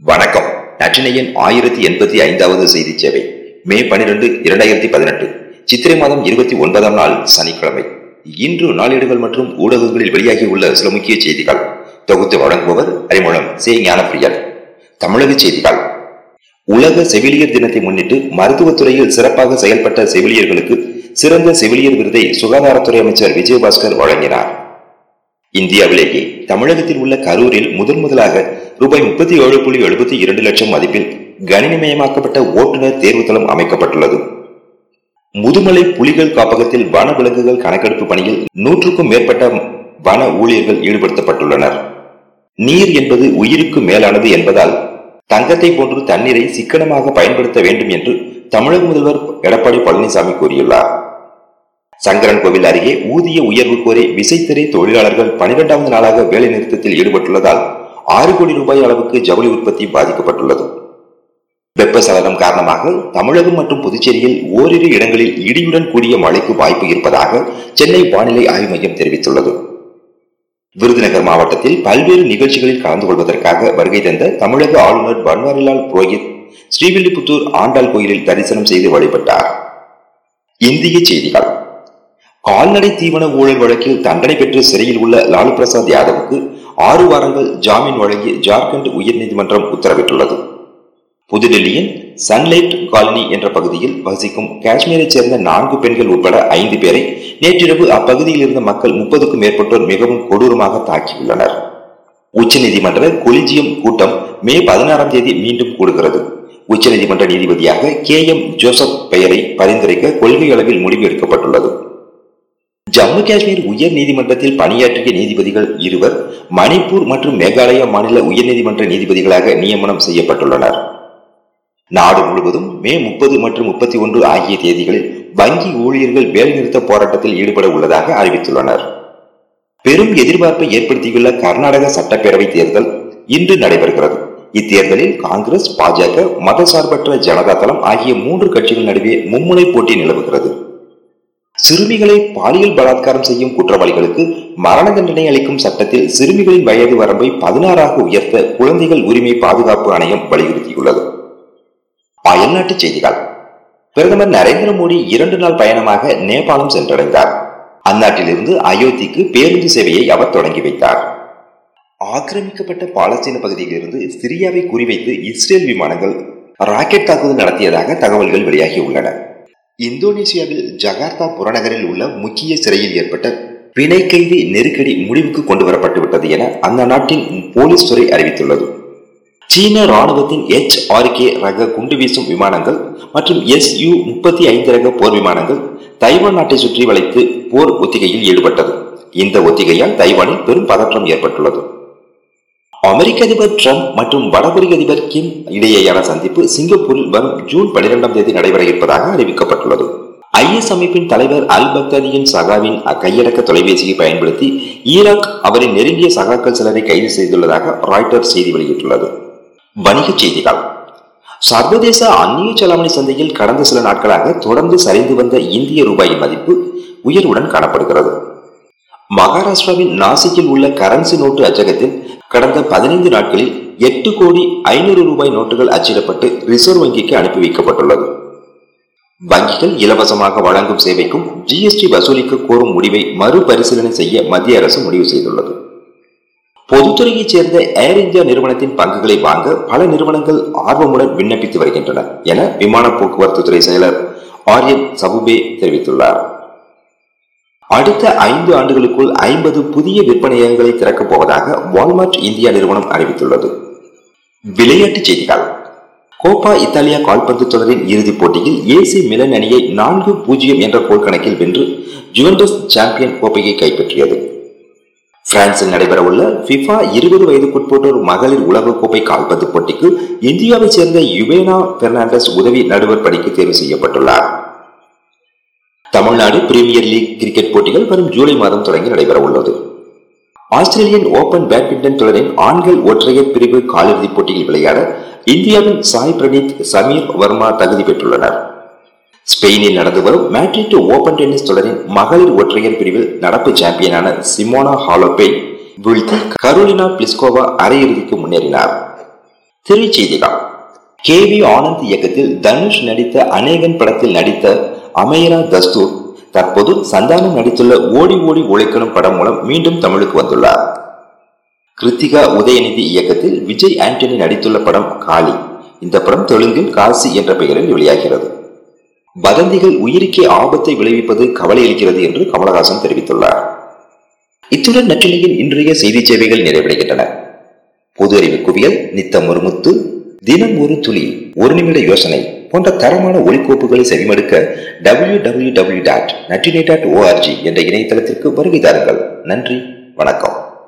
வணக்கம். நச்சினையின் ஆயிரத்தி எண்பத்தி ஐந்தாவது செய்தி சேவை மே பனிரெண்டு இரண்டாயிரத்தி பதினெட்டு சித்திரை மாதம் இருபத்தி ஒன்பதாம் நாள் சனிக்கிழமை. இன்று நாளேடுகள் மற்றும் ஊடகங்களில் வெளியாகியுள்ள சில முக்கிய செய்திகள். தொகுத்து வழங்குபவர் அறிமுகம் சே. ஞானப்பிரியன். தமிழக செய்திகள். உலக செவிலியர் தினத்தை முன்னிட்டு மருத்துவத்துறையில் சிறப்பாக செயல்பட்ட செவிலியர்களுக்கு சிறந்த செவிலியர் விருதை சுகாதாரத்துறை அமைச்சர் விஜயபாஸ்கர் வழங்கினார். இந்தியாவிலேயே தமிழகத்தில் உள்ள கரூரில் முதன் முதலாக ரூபாய் முப்பத்தி ஏழு புள்ளி எழுபத்தி இரண்டு லட்சம் மதிப்பில் கணினிமயமாக்கப்பட்ட ஓட்டுநர் தேர்வுத்தளம் அமைக்கப்பட்டுள்ளது. முதுமலை புலிகள் காப்பகத்தில் வன விலங்குகள் கணக்கெடுப்பு பணியில் நூற்றுக்கும் மேற்பட்ட வன ஊழியர்கள் ஈடுபடுத்தப்பட்டுள்ளனர். நீர் என்பது உயிருக்கு மேலானது என்பதால் தங்கத்தை போன்று தண்ணீரை சிக்கனமாக பயன்படுத்த வேண்டும் என்று தமிழக முதல்வர் எடப்பாடி பழனிசாமி கூறியுள்ளார். சங்கரன் கோவில் அருகே ஊதிய உயர்வு கோரி விசைத்திரை தொழிலாளர்கள் பனிரெண்டாவது நாளாக வேலை நிறுத்தத்தில் ஈடுபட்டுள்ளதால் ஆறு கோடி ரூபாய் அளவுக்கு ஜவுளி உற்பத்தி பாதிக்கப்பட்டுள்ளது. வெப்பசலனம் காரணமாக தமிழகம் மற்றும் புதுச்சேரியில் ஓரிரு இடங்களில் இடியுடன் கூடிய மழைக்கு வாய்ப்பு இருப்பதாக சென்னை வானிலை ஆய்வு மையம் தெரிவித்துள்ளது. விருதுநகர் மாவட்டத்தில் பல்வேறு நிகழ்ச்சிகளில் கலந்து கொள்வதற்காக வருகை தந்த தமிழக ஆளுநர் பன்வாரிலால் புரோஹித் ஸ்ரீவில்லிபுத்தூர் ஆண்டாள் கோயிலில் தரிசனம் செய்து வழிபட்டார். இந்திய செய்திகள். கால்நடை தீவன ஊழல் வழக்கில் தண்டனை பெற்று சிறையில் உள்ள லாலு பிரசாத் யாதவுக்கு ஆறு வாரங்கள் ஜாமீன் வழங்கி ஜார்க்கண்ட் உயர்நீதிமன்றம் உத்தரவிட்டுள்ளது. புதுடெல்லியின் சன்லைட் காலனி என்ற பகுதியில் வசிக்கும் காஷ்மீரைச் சேர்ந்த நான்கு பெண்கள் உட்பட ஐந்து பேரை நேற்றிரவு அப்பகுதியில் இருந்த மக்கள் முப்பதுக்கும் மேற்பட்டோர் மிகவும் கொடூரமாக தாக்கியுள்ளனர். உச்சநீதிமன்ற கொலிஜியம் கூட்டம் மே பதினாறாம் தேதி மீண்டும் கூடுகிறது. உச்சநீதிமன்ற நீதிபதியாக கே எம் ஜோசப் பெயரை பரிந்துரைக்க கொள்கை அளவில் முடிவு எடுக்கப்பட்டுள்ளது. ஜம்மு காஷ்மீர் உயர் நீதிமன்றத்தில் பணியாற்றிய நீதிபதிகள் இருவர் மணிப்பூர் மற்றும் மேகாலயா மாநில உயர்நீதிமன்ற நீதிபதிகளாக நியமனம் செய்யப்பட்டுள்ளனர். நாடு முழுவதும் மே முப்பது மற்றும் முப்பத்தி ஒன்று ஆகிய தேதிகளில் வங்கி ஊழியர்கள் வேலைநிறுத்த போராட்டத்தில் ஈடுபட உள்ளதாக அறிவித்துள்ளனர். பெரும் எதிர்பார்ப்பை ஏற்படுத்தியுள்ள கர்நாடக சட்டப்பேரவை தேர்தல் இன்று நடைபெறுகிறது. இத்தேர்தலில் காங்கிரஸ் பாஜக மதசார்பற்ற ஜனதா தளம் ஆகிய மூன்று கட்சிகள் நடுவே மும்முனை போட்டி நிலவுகிறது. சிறுமிகளை பாலியல் பலாத்காரம் செய்யும் குற்றவாளிகளுக்கு மரண தண்டனை அளிக்கும் சட்டத்தில் சிறுமிகளின் வயது வரம்பை பதினாறாக உயர்த்த குழந்தைகள் உரிமை பாதுகாப்பு ஆணையம் வலியுறுத்தியுள்ளது. அயல்நாட்டு செய்திகள். பிரதமர் நரேந்திர மோடி இரண்டு நாள் பயணமாக நேபாளம் சென்றடைந்தார். அந்நாட்டிலிருந்து அயோத்திக்கு பேருந்து சேவையை அவர் தொடங்கி வைத்தார். ஆக்கிரமிக்கப்பட்ட பாலஸ்தீன பகுதியிலிருந்து சிரியாவை குறிவைத்து இஸ்ரேல் விமானங்கள் ராக்கெட் தாக்குதல் நடத்தியதாக தகவல்கள் வெளியாகியுள்ளன. இந்தோனேசியாவில் ஜகார்த்தா புறநகரில் உள்ள முக்கிய சிறையில் ஏற்பட்ட பிணை கைதி நெருக்கடி முடிவுக்கு கொண்டு வரப்பட்டுவிட்டது என அந்த நாட்டின் போலீஸ் துறை அறிவித்துள்ளது. சீன ராணுவத்தின் எச் ஆர் கே ரக குண்டு வீசும் விமானங்கள் மற்றும் எஸ் யு முப்பத்தி ஐந்து ரக போர் விமானங்கள் தைவான் நாட்டை சுற்றி வளைத்து போர் ஒத்திகையில் ஈடுபட்டது. இந்த ஒத்திகையால் தைவானில் பெரும் பதற்றம் ஏற்பட்டுள்ளது. அமெரிக்க அதிபர் ட்ரம்ப் மற்றும் வடகொரிய அதிபர் கிம் இடையேயான சந்திப்பு சிங்கப்பூரில் வரும் ஜூன் பனிரெண்டாம் தேதி நடைபெற இருப்பதாக அறிவிக்கப்பட்டுள்ளது. ஐஎஸ் அமைப்பின் தலைவர் அல் பக்தாதியின் சகாவின் கையடக்க தொலைபேசியை பயன்படுத்தி ஈராக் அவரின் நெருங்கிய சகாக்கள் சிலரை கைது செய்துள்ளதாக ராய்டர் செய்தி வெளியிட்டுள்ளது. வணிகச் செய்திகள். சர்வதேச அந்நிய செலாவணி சந்தையில் கடந்த சில நாட்களாக தொடர்ந்து சரிந்து வந்த இந்திய ரூபாயின் மதிப்பு உயர்வுடன் காணப்படுகிறது. மகாராஷ்டிராவின் நாசிக்கில் உள்ள கரன்சி நோட்டு அச்சகத்தில் கடந்த பதினைந்து நாட்களில் எட்டு கோடி ஐநூறு ரூபாய் நோட்டுகள் அச்சிடப்பட்டு ரிசர்வ் வங்கிக்கு அனுப்பி வைக்கப்பட்டுள்ளது. வங்கிகள் இலவசமாக வழங்கும் சேவைக்கும் ஜிஎஸ்டி வசூலிக்க கோரும் முடிவை மறுபரிசீலனை செய்ய மத்திய அரசு முடிவு செய்துள்ளது. பொதுத்துறையைச் சேர்ந்த ஏர் இந்தியா நிறுவனத்தின் பங்குகளை வாங்க பல நிறுவனங்கள் ஆர்வமுடன் விண்ணப்பித்து வருகின்றன என விமான போக்குவரத்து துறை செயலர் ஆரியன் சபுபே தெரிவித்துள்ளார். அடுத்த ஐந்து ஆண்டுகளுக்குள் ஐம்பது புதிய விற்பனையகங்களை திறக்கப் போவதாக வால்மார்ட் இந்தியா நிறுவனம் அறிவித்துள்ளது. விளையாட்டுச் செய்திகள். கோப்பா இத்தாலியா கால்பந்து தொடரின் இறுதிப் போட்டியில் ஏசி மிலன் அணியை நான்கு பூஜ்ஜியம் என்ற கோல் கணக்கில் வென்று ஜுவன்டஸ் சாம்பியன் கோப்பையை கைப்பற்றியது. பிரான்சில் நடைபெறவுள்ள பிஃபா இருபது வயதுக்குட்பட்டோர் மகளிர் உலகக்கோப்பை கால்பந்து போட்டிக்கு இந்தியாவைச் சேர்ந்த யுவேனா பெர்னாண்டஸ் உதவி நடுவர் பணிக்கு தேர்வு செய்யப்பட்டுள்ளார். தமிழ்நாடு பிரீமியர் லீக் கிரிக்கெட் போட்டிகள் வரும் ஜூலை மாதம் தொடங்கி நடைபெற உள்ளது ஆஸ்திரேலியன் ஓபன் பேட்மிண்டன் தொடரின் ஆண்கள் ஒற்றையர் பிரிவு காலிறுதிப் போட்டியில் விளையாட இந்தியாவின் சாய் பிரணீத் சமீர் வர்மா தகுதி பெற்றுள்ளனர். ஸ்பெயினில் நடந்து வரும் மேட்ரிட் ஓபன் டென்னிஸ் தொடரின் மகளிர் ஒற்றையர் பிரிவில் நடப்பு சாம்பியனான சிமோனா ஹாலோபே வீழ்த்தி கரோலினா பிளிஸ்கோவா அரையிறுதிக்கு முன்னேறினார். திரைச்செய்திகள் கே வி ஆனந்த் இயக்கத்தில் தனுஷ் நடித்த அநேகன் படத்தில் நடித்த அமேரா தஸ்தூர் தற்போது சந்தானம் நடித்துள்ள ஓடி ஓடி உழைக்கணும் படம் மூலம் மீண்டும் தமிழுக்கு வந்துள்ளார். கிருத்திகா உதயநிதி இயக்கத்தில் விஜய் ஆண்டனி நடித்துள்ள படம் காளி. இந்த படம் தெலுங்கில் காசி என்ற பெயரில் வெளியாகிறது. வதந்திகள் உயிருக்கே ஆபத்தை விளைவிப்பது கவலையளிக்கிறது என்று கமலஹாசன் தெரிவித்துள்ளார். இத்துடன் நற்றினையின் இன்றைய செய்தி சேவைகள் நிறைவடைகின்றன. பொது அறிவு குவியல் நித்தம் ஒரு முத்து தினம் ஒரு துளி ஒரு நிமிட யோசனை. போன்ற தரமான ஒளிக்கோப்புகளை செவிமடுக்க டபிள்யூ டபிள்யூ டபிள்யூ டாட் நட்டினை டாட் ஓஆர்ஜி என்ற இணையதளத்திற்கு வருகை தாருங்கள். நன்றி வணக்கம்.